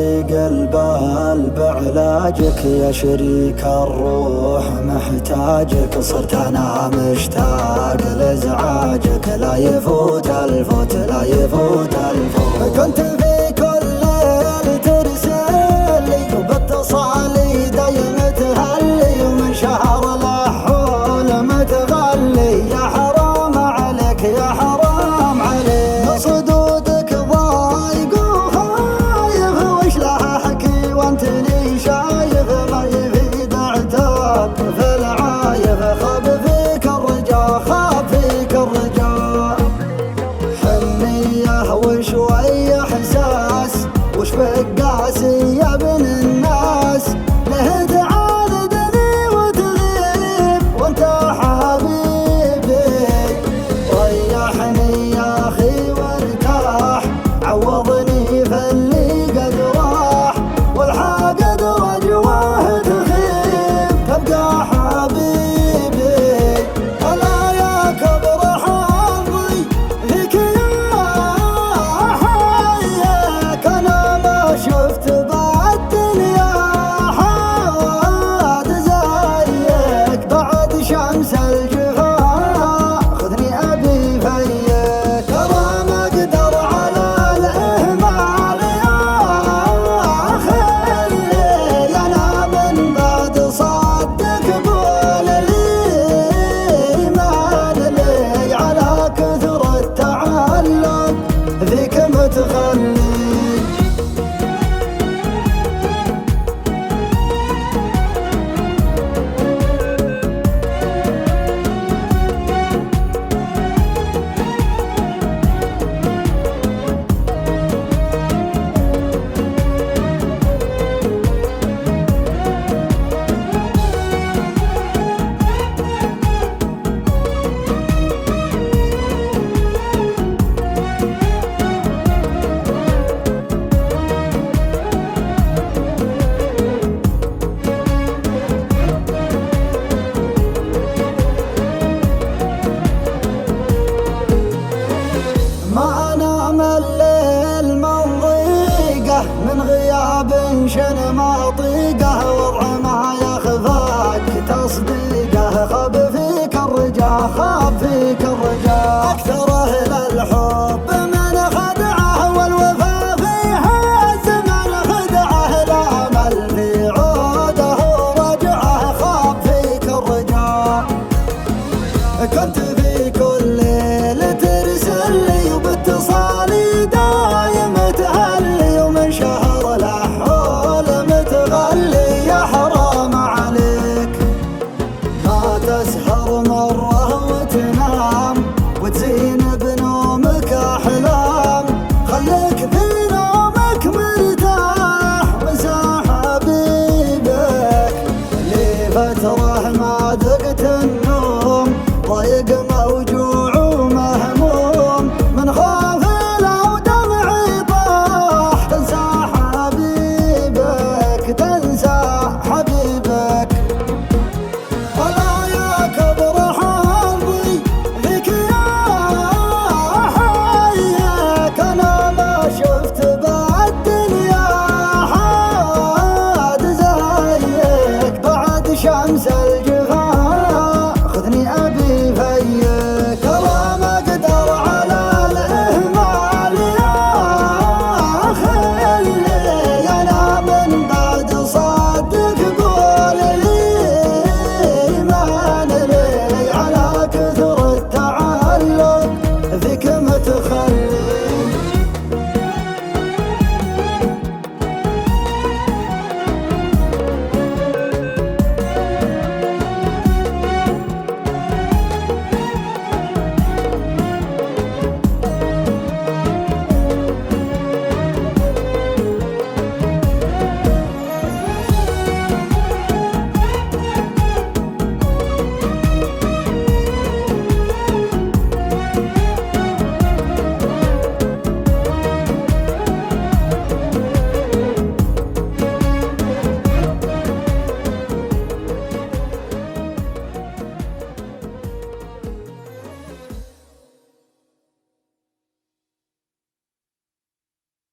ضيق البال بعلاجك يا شريك الروح محتاجك صرت أنا مشتاق لإزعاجك. لا يفوت الفوت لا يفوت الفوت. كنت مشان ما طيقه وضع ما does